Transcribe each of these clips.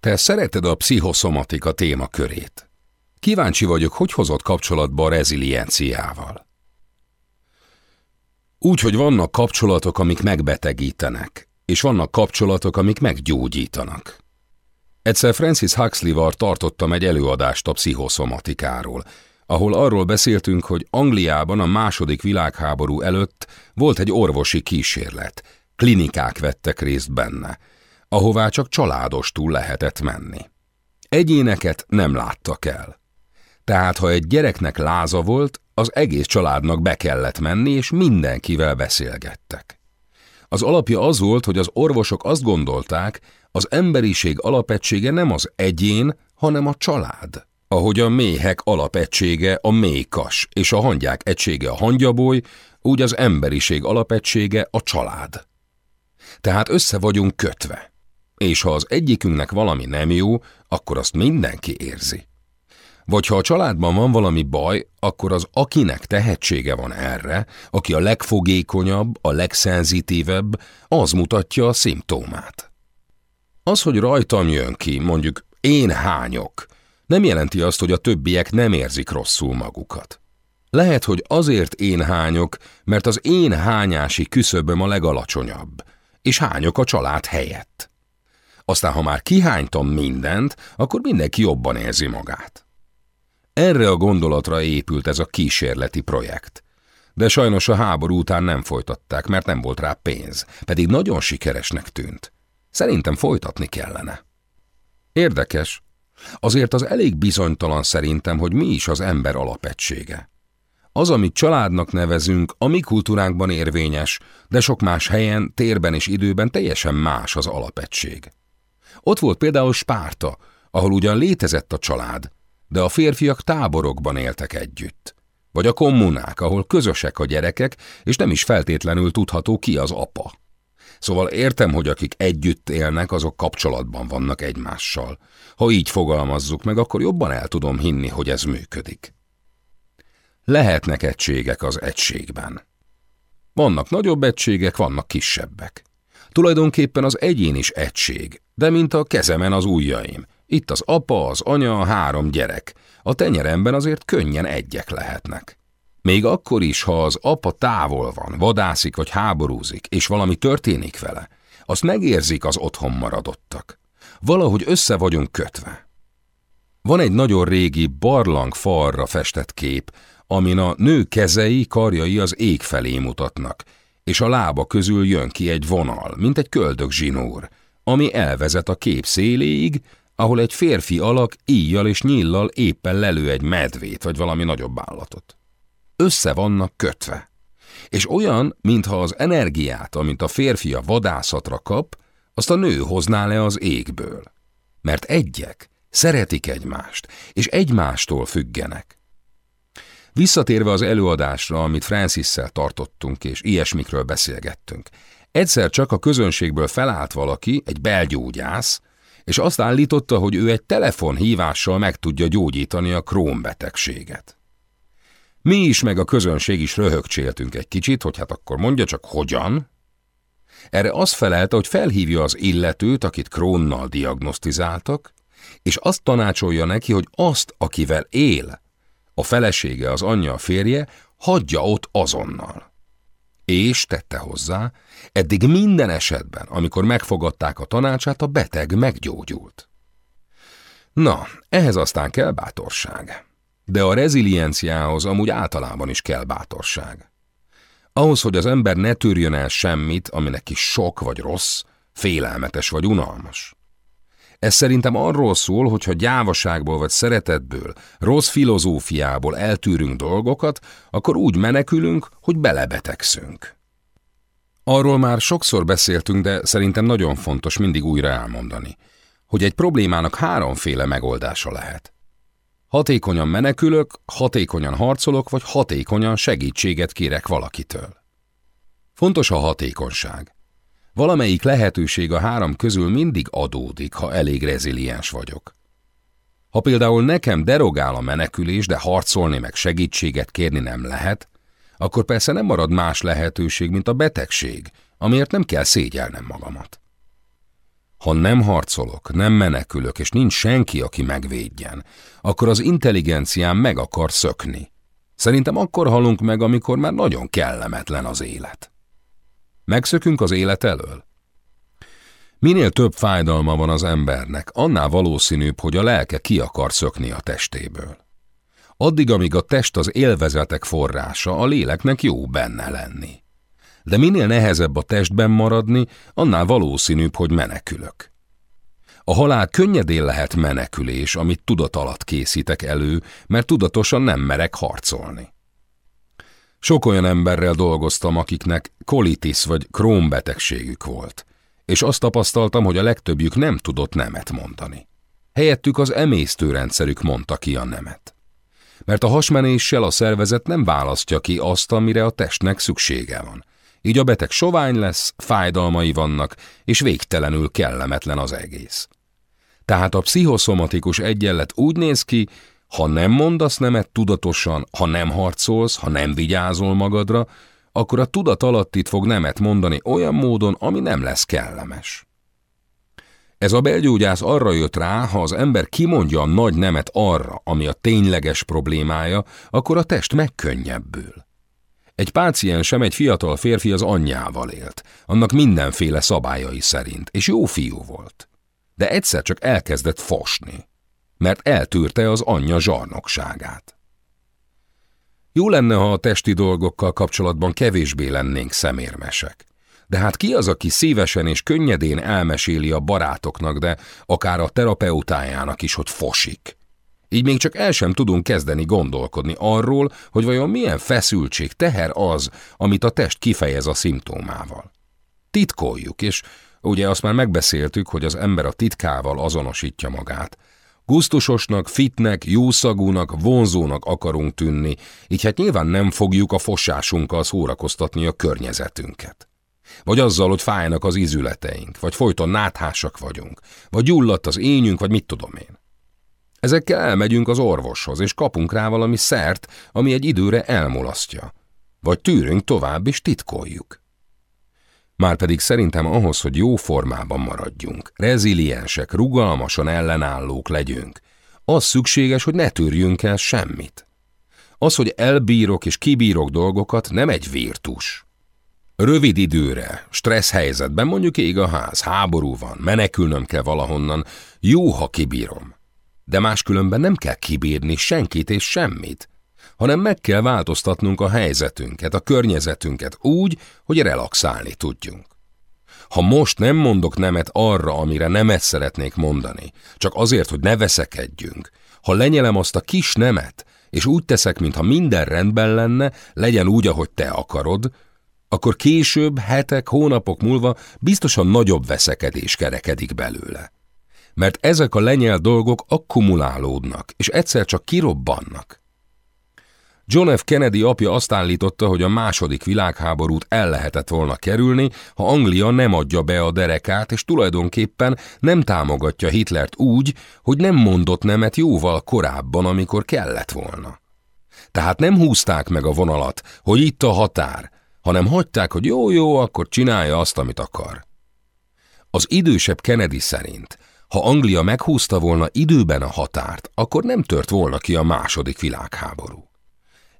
Te szereted a pszichoszomatika témakörét. Kíváncsi vagyok, hogy hozott kapcsolatba a rezilienciával. Úgy, hogy vannak kapcsolatok, amik megbetegítenek, és vannak kapcsolatok, amik meggyógyítanak. Egyszer Francis Huxley-val tartottam egy előadást a pszichoszomatikáról, ahol arról beszéltünk, hogy Angliában a második világháború előtt volt egy orvosi kísérlet, klinikák vettek részt benne, ahová csak családostul lehetett menni. Egyéneket nem láttak el. Tehát, ha egy gyereknek láza volt, az egész családnak be kellett menni, és mindenkivel beszélgettek. Az alapja az volt, hogy az orvosok azt gondolták, az emberiség alapegysége nem az egyén, hanem a család. Ahogy a méhek alapegysége a méhkas, és a hangyák egysége a hangyaboly, úgy az emberiség alapegysége a család. Tehát össze vagyunk kötve. És ha az egyikünknek valami nem jó, akkor azt mindenki érzi. Vagy ha a családban van valami baj, akkor az akinek tehetsége van erre, aki a legfogékonyabb, a legszenzitívebb, az mutatja a szimptómát. Az, hogy rajtam jön ki, mondjuk én hányok, nem jelenti azt, hogy a többiek nem érzik rosszul magukat. Lehet, hogy azért én hányok, mert az én hányási küszöböm a legalacsonyabb, és hányok a család helyett. Aztán, ha már kihánytam mindent, akkor mindenki jobban érzi magát. Erre a gondolatra épült ez a kísérleti projekt. De sajnos a háború után nem folytatták, mert nem volt rá pénz, pedig nagyon sikeresnek tűnt. Szerintem folytatni kellene. Érdekes. Azért az elég bizonytalan szerintem, hogy mi is az ember alapegysége. Az, amit családnak nevezünk, a mi kultúránkban érvényes, de sok más helyen, térben és időben teljesen más az alapegység. Ott volt például Spárta, ahol ugyan létezett a család, de a férfiak táborokban éltek együtt. Vagy a kommunák, ahol közösek a gyerekek, és nem is feltétlenül tudható ki az apa. Szóval értem, hogy akik együtt élnek, azok kapcsolatban vannak egymással. Ha így fogalmazzuk meg, akkor jobban el tudom hinni, hogy ez működik. Lehetnek egységek az egységben. Vannak nagyobb egységek, vannak kisebbek. Tulajdonképpen az egyén is egység, de mint a kezemen az ujjaim. Itt az apa, az anya, három gyerek. A tenyeremben azért könnyen egyek lehetnek. Még akkor is, ha az apa távol van, vadászik vagy háborúzik, és valami történik vele, azt megérzik az otthon maradottak. Valahogy össze vagyunk kötve. Van egy nagyon régi barlang falra festett kép, amin a nő kezei, karjai az ég felé mutatnak, és a lába közül jön ki egy vonal, mint egy köldök zsinór, ami elvezet a kép széléig, ahol egy férfi alak íjjal és nyillal éppen lelő egy medvét vagy valami nagyobb állatot. Össze vannak kötve. És olyan, mintha az energiát, amint a férfi a vadászatra kap, azt a nő hozná le az égből. Mert egyek, szeretik egymást, és egymástól függenek. Visszatérve az előadásra, amit Francisszel tartottunk, és ilyesmikről beszélgettünk, egyszer csak a közönségből felállt valaki, egy belgyógyász, és azt állította, hogy ő egy telefonhívással meg tudja gyógyítani a krómbetegséget. Mi is meg a közönség is röhögcséltünk egy kicsit, hogy hát akkor mondja csak hogyan. Erre az felelte, hogy felhívja az illetőt, akit krónnal diagnosztizáltak, és azt tanácsolja neki, hogy azt, akivel él, a felesége, az anyja, a férje, hagyja ott azonnal. És tette hozzá, eddig minden esetben, amikor megfogadták a tanácsát, a beteg meggyógyult. Na, ehhez aztán kell bátorság. De a rezilienciához amúgy általában is kell bátorság. Ahhoz, hogy az ember ne törjön el semmit, ami neki sok vagy rossz, félelmetes vagy unalmas. Ez szerintem arról szól, hogy ha gyávaságból vagy szeretetből, rossz filozófiából eltűrünk dolgokat, akkor úgy menekülünk, hogy belebetegszünk. Arról már sokszor beszéltünk, de szerintem nagyon fontos mindig újra elmondani, hogy egy problémának háromféle megoldása lehet. Hatékonyan menekülök, hatékonyan harcolok, vagy hatékonyan segítséget kérek valakitől. Fontos a hatékonyság. Valamelyik lehetőség a három közül mindig adódik, ha elég reziliens vagyok. Ha például nekem derogál a menekülés, de harcolni meg segítséget kérni nem lehet, akkor persze nem marad más lehetőség, mint a betegség, amiért nem kell szégyelnem magamat. Ha nem harcolok, nem menekülök, és nincs senki, aki megvédjen, akkor az intelligenciám meg akar szökni. Szerintem akkor halunk meg, amikor már nagyon kellemetlen az élet. Megszökünk az élet elől? Minél több fájdalma van az embernek, annál valószínűbb, hogy a lelke ki akar szökni a testéből. Addig, amíg a test az élvezetek forrása, a léleknek jó benne lenni. De minél nehezebb a testben maradni, annál valószínűbb, hogy menekülök. A halál könnyedén lehet menekülés, amit tudat alatt készítek elő, mert tudatosan nem merek harcolni. Sok olyan emberrel dolgoztam, akiknek kolitis vagy Crohn betegségük volt, és azt tapasztaltam, hogy a legtöbbjük nem tudott nemet mondani. Helyettük az emésztőrendszerük mondta ki a nemet. Mert a hasmenéssel a szervezet nem választja ki azt, amire a testnek szüksége van. Így a beteg sovány lesz, fájdalmai vannak, és végtelenül kellemetlen az egész. Tehát a pszichoszomatikus egyenlet úgy néz ki, ha nem mondasz nemet tudatosan, ha nem harcolsz, ha nem vigyázol magadra, akkor a tudat alattit fog nemet mondani olyan módon, ami nem lesz kellemes. Ez a belgyógyász arra jött rá, ha az ember kimondja a nagy nemet arra, ami a tényleges problémája, akkor a test megkönnyebbül. Egy páciensem, egy fiatal férfi az anyjával élt, annak mindenféle szabályai szerint, és jó fiú volt. De egyszer csak elkezdett fosni, mert eltűrte az anyja zsarnokságát. Jó lenne, ha a testi dolgokkal kapcsolatban kevésbé lennénk szemérmesek. De hát ki az, aki szívesen és könnyedén elmeséli a barátoknak, de akár a terapeutájának is, hogy fosik? Így még csak el sem tudunk kezdeni gondolkodni arról, hogy vajon milyen feszültség, teher az, amit a test kifejez a szimptómával. Titkoljuk, és ugye azt már megbeszéltük, hogy az ember a titkával azonosítja magát, Gusztusosnak, fitnek, jószagúnak, vonzónak akarunk tűnni, így hát nyilván nem fogjuk a fosásunkkal szórakoztatni a környezetünket. Vagy azzal, hogy fájnak az ízületeink, vagy folyton náthásak vagyunk, vagy gyulladt az ényünk, vagy mit tudom én. Ezekkel elmegyünk az orvoshoz, és kapunk rá valami szert, ami egy időre elmulasztja. Vagy tűrünk tovább, és titkoljuk. Márpedig szerintem ahhoz, hogy jó formában maradjunk, reziliensek, rugalmasan ellenállók legyünk, az szükséges, hogy ne törjünk el semmit. Az, hogy elbírok és kibírok dolgokat, nem egy virtus. Rövid időre, stressz helyzetben, mondjuk ég a ház, háború van, menekülnöm kell valahonnan, jó, ha kibírom. De máskülönben nem kell kibírni senkit és semmit hanem meg kell változtatnunk a helyzetünket, a környezetünket úgy, hogy relaxálni tudjunk. Ha most nem mondok nemet arra, amire nemet szeretnék mondani, csak azért, hogy ne veszekedjünk, ha lenyelem azt a kis nemet, és úgy teszek, mintha minden rendben lenne, legyen úgy, ahogy te akarod, akkor később, hetek, hónapok múlva biztosan nagyobb veszekedés kerekedik belőle. Mert ezek a lenyel dolgok akkumulálódnak, és egyszer csak kirobbannak. John F. Kennedy apja azt állította, hogy a második világháborút el lehetett volna kerülni, ha Anglia nem adja be a derekát, és tulajdonképpen nem támogatja Hitlert úgy, hogy nem mondott nemet jóval korábban, amikor kellett volna. Tehát nem húzták meg a vonalat, hogy itt a határ, hanem hagyták, hogy jó-jó, akkor csinálja azt, amit akar. Az idősebb Kennedy szerint, ha Anglia meghúzta volna időben a határt, akkor nem tört volna ki a második világháború.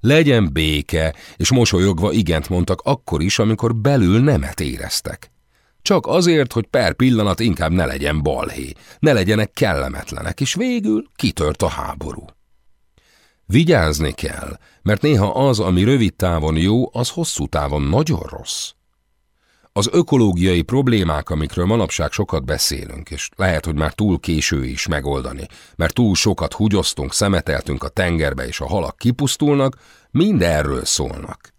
Legyen béke, és mosolyogva igent mondtak akkor is, amikor belül nemet éreztek. Csak azért, hogy per pillanat inkább ne legyen balhé, ne legyenek kellemetlenek, és végül kitört a háború. Vigyázni kell, mert néha az, ami rövid távon jó, az hosszú távon nagyon rossz. Az ökológiai problémák, amikről manapság sokat beszélünk, és lehet, hogy már túl késő is megoldani, mert túl sokat húgyoztunk, szemeteltünk a tengerbe, és a halak kipusztulnak, mind erről szólnak.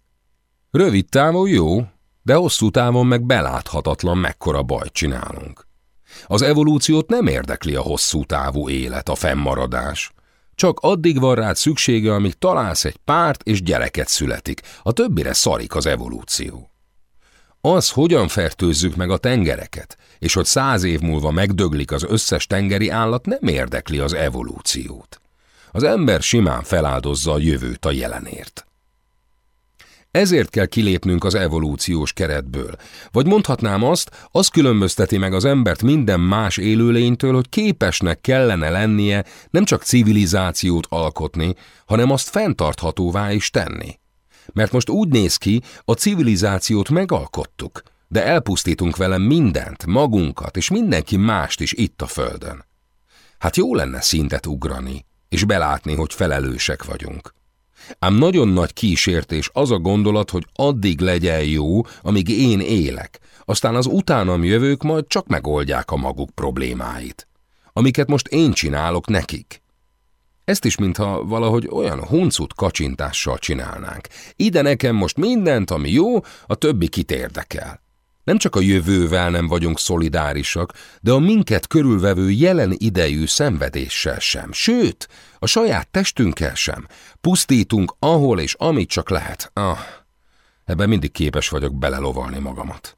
Rövid távon jó, de hosszú távon meg beláthatatlan mekkora bajt csinálunk. Az evolúciót nem érdekli a hosszú távú élet, a fennmaradás. Csak addig van rád szüksége, amíg találsz egy párt és gyereket születik, a többire szarik az evolúció. Az, hogyan fertőzzük meg a tengereket, és hogy száz év múlva megdöglik az összes tengeri állat, nem érdekli az evolúciót. Az ember simán feláldozza a jövőt a jelenért. Ezért kell kilépnünk az evolúciós keretből. Vagy mondhatnám azt, az különbözteti meg az embert minden más élőlénytől, hogy képesnek kellene lennie nem csak civilizációt alkotni, hanem azt fenntarthatóvá is tenni. Mert most úgy néz ki, a civilizációt megalkottuk, de elpusztítunk vele mindent, magunkat és mindenki mást is itt a földön. Hát jó lenne szintet ugrani, és belátni, hogy felelősek vagyunk. Ám nagyon nagy kísértés az a gondolat, hogy addig legyen jó, amíg én élek, aztán az utánam jövők majd csak megoldják a maguk problémáit, amiket most én csinálok nekik. Ezt is, mintha valahogy olyan huncut kacsintással csinálnánk. Ide nekem most mindent, ami jó, a többi kit érdekel. Nem csak a jövővel nem vagyunk szolidárisak, de a minket körülvevő jelen idejű szenvedéssel sem, sőt, a saját testünkkel sem. Pusztítunk ahol és amit csak lehet. Ah, ebben mindig képes vagyok belelovalni magamat.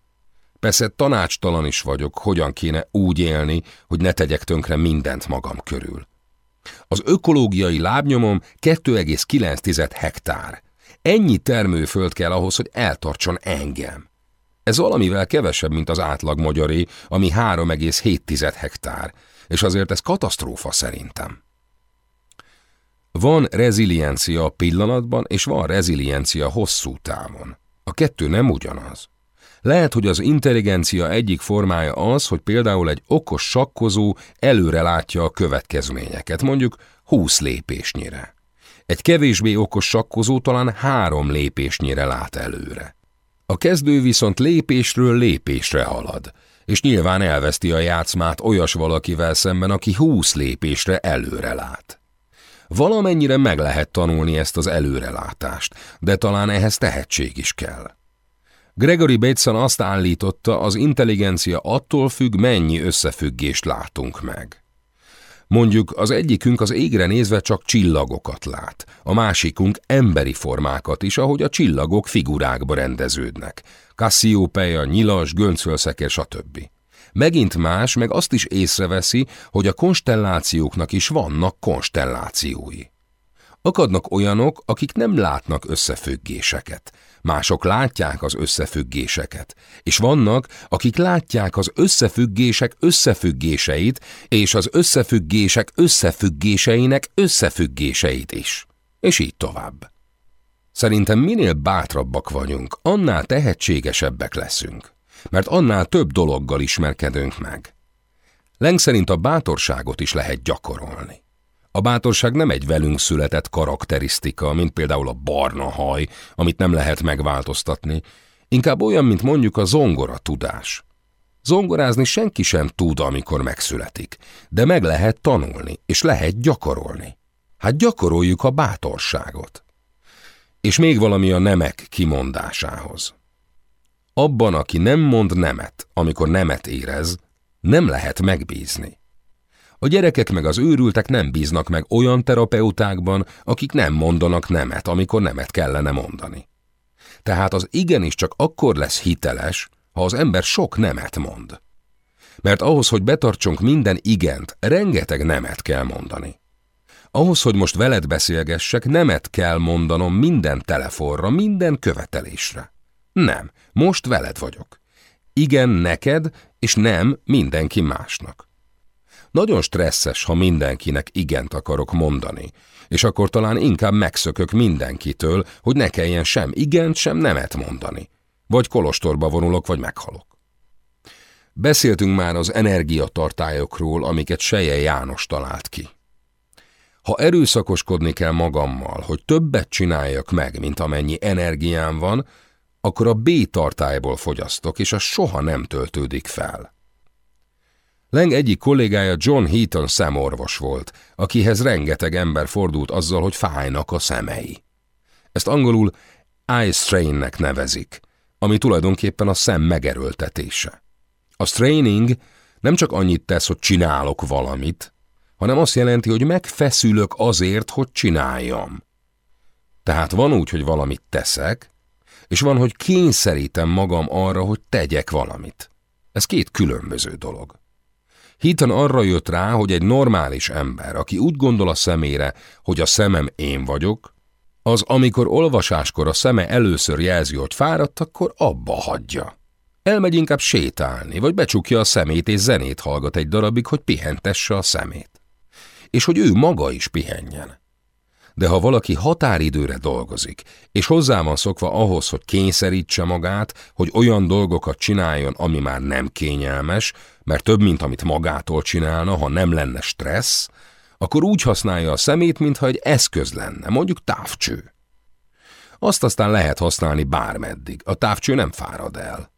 Persze tanácstalan is vagyok, hogyan kéne úgy élni, hogy ne tegyek tönkre mindent magam körül. Az ökológiai lábnyomom 2,9 hektár. Ennyi termőföld kell ahhoz, hogy eltartson engem. Ez valamivel kevesebb, mint az átlag magyaré, ami 3,7 hektár, és azért ez katasztrófa szerintem. Van reziliencia pillanatban, és van reziliencia hosszú távon. A kettő nem ugyanaz. Lehet, hogy az intelligencia egyik formája az, hogy például egy okos sakkozó előre látja a következményeket, mondjuk 20 lépésnyire. Egy kevésbé okos sakkozó talán három lépésnyire lát előre. A kezdő viszont lépésről lépésre halad, és nyilván elveszti a játszmát olyas valakivel szemben, aki húsz lépésre előre lát. Valamennyire meg lehet tanulni ezt az előrelátást, de talán ehhez tehetség is kell. Gregory Bateson azt állította, az intelligencia attól függ, mennyi összefüggést látunk meg. Mondjuk az egyikünk az égre nézve csak csillagokat lát, a másikunk emberi formákat is, ahogy a csillagok figurákba rendeződnek. Cassiopeia, nyilas, göncölszeke, stb. Megint más, meg azt is észreveszi, hogy a konstellációknak is vannak konstellációi. Akadnak olyanok, akik nem látnak összefüggéseket, mások látják az összefüggéseket, és vannak, akik látják az összefüggések összefüggéseit, és az összefüggések összefüggéseinek összefüggéseit is. És így tovább. Szerintem minél bátrabbak vagyunk, annál tehetségesebbek leszünk, mert annál több dologgal ismerkedünk meg. Leng szerint a bátorságot is lehet gyakorolni. A bátorság nem egy velünk született karakterisztika, mint például a barna haj, amit nem lehet megváltoztatni, inkább olyan, mint mondjuk a zongora tudás. Zongorázni senki sem tud, amikor megszületik, de meg lehet tanulni, és lehet gyakorolni. Hát gyakoroljuk a bátorságot. És még valami a nemek kimondásához. Abban, aki nem mond nemet, amikor nemet érez, nem lehet megbízni. A gyerekek meg az őrültek nem bíznak meg olyan terapeutákban, akik nem mondanak nemet, amikor nemet kellene mondani. Tehát az igenis csak akkor lesz hiteles, ha az ember sok nemet mond. Mert ahhoz, hogy betartsunk minden igent, rengeteg nemet kell mondani. Ahhoz, hogy most veled beszélgessek, nemet kell mondanom minden telefonra, minden követelésre. Nem, most veled vagyok. Igen neked, és nem mindenki másnak. Nagyon stresszes, ha mindenkinek igent akarok mondani, és akkor talán inkább megszökök mindenkitől, hogy ne kelljen sem igent, sem nemet mondani. Vagy kolostorba vonulok, vagy meghalok. Beszéltünk már az energiatartályokról, amiket Seje János talált ki. Ha erőszakoskodni kell magammal, hogy többet csináljak meg, mint amennyi energiám van, akkor a B tartályból fogyasztok, és az soha nem töltődik fel. Leng egyik kollégája John Heaton szemorvos volt, akihez rengeteg ember fordult azzal, hogy fájnak a szemei. Ezt angolul eye strainnek nevezik, ami tulajdonképpen a szem megerőltetése. A straining nem csak annyit tesz, hogy csinálok valamit, hanem azt jelenti, hogy megfeszülök azért, hogy csináljam. Tehát van úgy, hogy valamit teszek, és van, hogy kényszerítem magam arra, hogy tegyek valamit. Ez két különböző dolog. Heaton arra jött rá, hogy egy normális ember, aki úgy gondol a szemére, hogy a szemem én vagyok, Az, amikor olvasáskor a szeme először jelzi, hogy fáradt, akkor abba hagyja. Elmegy inkább sétálni, vagy becsukja a szemét és zenét hallgat egy darabig, hogy pihentesse a szemét. És hogy ő maga is pihenjen. De ha valaki határidőre dolgozik, és hozzá van szokva ahhoz, hogy kényszerítse magát, hogy olyan dolgokat csináljon, ami már nem kényelmes, mert több, mint amit magától csinálna, ha nem lenne stressz, akkor úgy használja a szemét, mintha egy eszköz lenne, mondjuk távcső. Azt aztán lehet használni bármeddig, a távcső nem fárad el.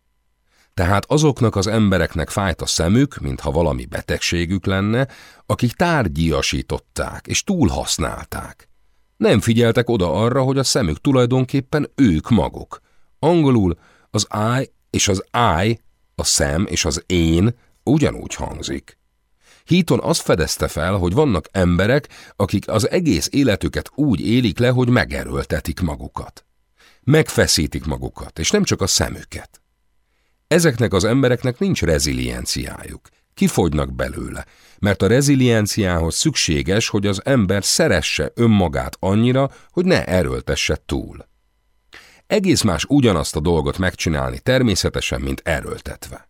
Tehát azoknak az embereknek fájt a szemük, mintha valami betegségük lenne, akik tárgyiasították és túlhasználták. Nem figyeltek oda arra, hogy a szemük tulajdonképpen ők maguk. Angolul az I és az I, a szem és az én ugyanúgy hangzik. Híton azt fedezte fel, hogy vannak emberek, akik az egész életüket úgy élik le, hogy megerőltetik magukat. Megfeszítik magukat, és nem csak a szemüket. Ezeknek az embereknek nincs rezilienciájuk. Kifogynak belőle, mert a rezilienciához szükséges, hogy az ember szeresse önmagát annyira, hogy ne erőltesse túl. Egész más ugyanazt a dolgot megcsinálni természetesen, mint erőltetve.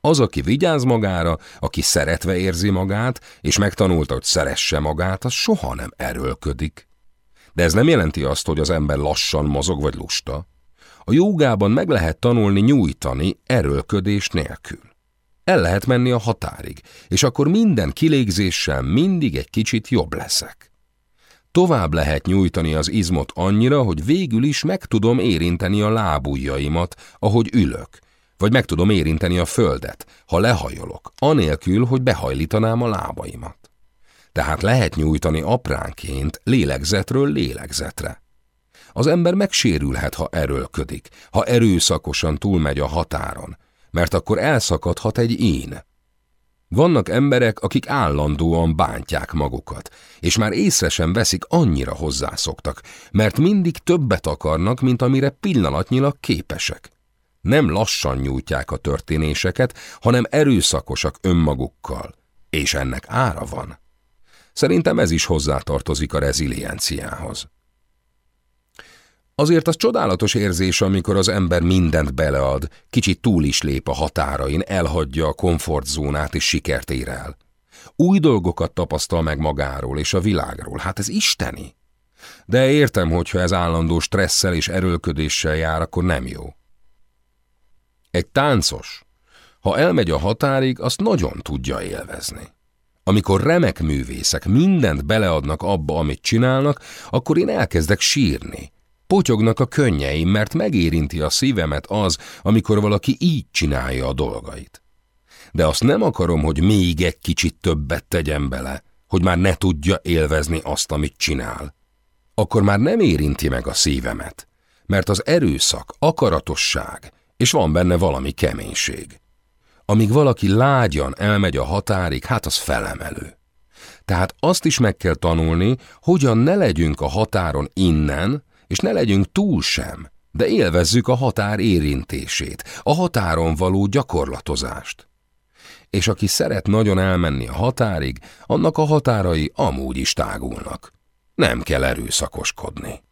Az, aki vigyáz magára, aki szeretve érzi magát, és megtanulta, hogy szeresse magát, az soha nem erőlködik. De ez nem jelenti azt, hogy az ember lassan mozog vagy lusta. A jogában meg lehet tanulni nyújtani erőlködés nélkül. El lehet menni a határig, és akkor minden kilégzéssel mindig egy kicsit jobb leszek. Tovább lehet nyújtani az izmot annyira, hogy végül is meg tudom érinteni a lábujjaimat, ahogy ülök, vagy meg tudom érinteni a földet, ha lehajolok, anélkül, hogy behajlítanám a lábaimat. Tehát lehet nyújtani apránként lélegzetről lélegzetre. Az ember megsérülhet, ha erőlködik, ha erőszakosan túlmegy a határon, mert akkor elszakadhat egy én. Vannak emberek, akik állandóan bántják magukat, és már észre sem veszik, annyira hozzászoktak, mert mindig többet akarnak, mint amire pillanatnyilag képesek. Nem lassan nyújtják a történéseket, hanem erőszakosak önmagukkal, és ennek ára van. Szerintem ez is hozzátartozik a rezilienciához. Azért az csodálatos érzés, amikor az ember mindent belead, kicsit túl is lép a határain, elhagyja a komfortzónát és sikert ér el. Új dolgokat tapasztal meg magáról és a világról, hát ez isteni. De értem, hogyha ez állandó stresszel és erőlködéssel jár, akkor nem jó. Egy táncos, ha elmegy a határig, azt nagyon tudja élvezni. Amikor remek művészek mindent beleadnak abba, amit csinálnak, akkor én elkezdek sírni, Potyognak a könnyeim, mert megérinti a szívemet az, amikor valaki így csinálja a dolgait. De azt nem akarom, hogy még egy kicsit többet tegyen bele, hogy már ne tudja élvezni azt, amit csinál. Akkor már nem érinti meg a szívemet, mert az erőszak, akaratosság, és van benne valami keménység. Amíg valaki lágyan elmegy a határig, hát az felemelő. Tehát azt is meg kell tanulni, hogyan ne legyünk a határon innen, és ne legyünk túl sem, de élvezzük a határ érintését, a határon való gyakorlatozást. És aki szeret nagyon elmenni a határig, annak a határai amúgy is tágulnak. Nem kell erőszakoskodni.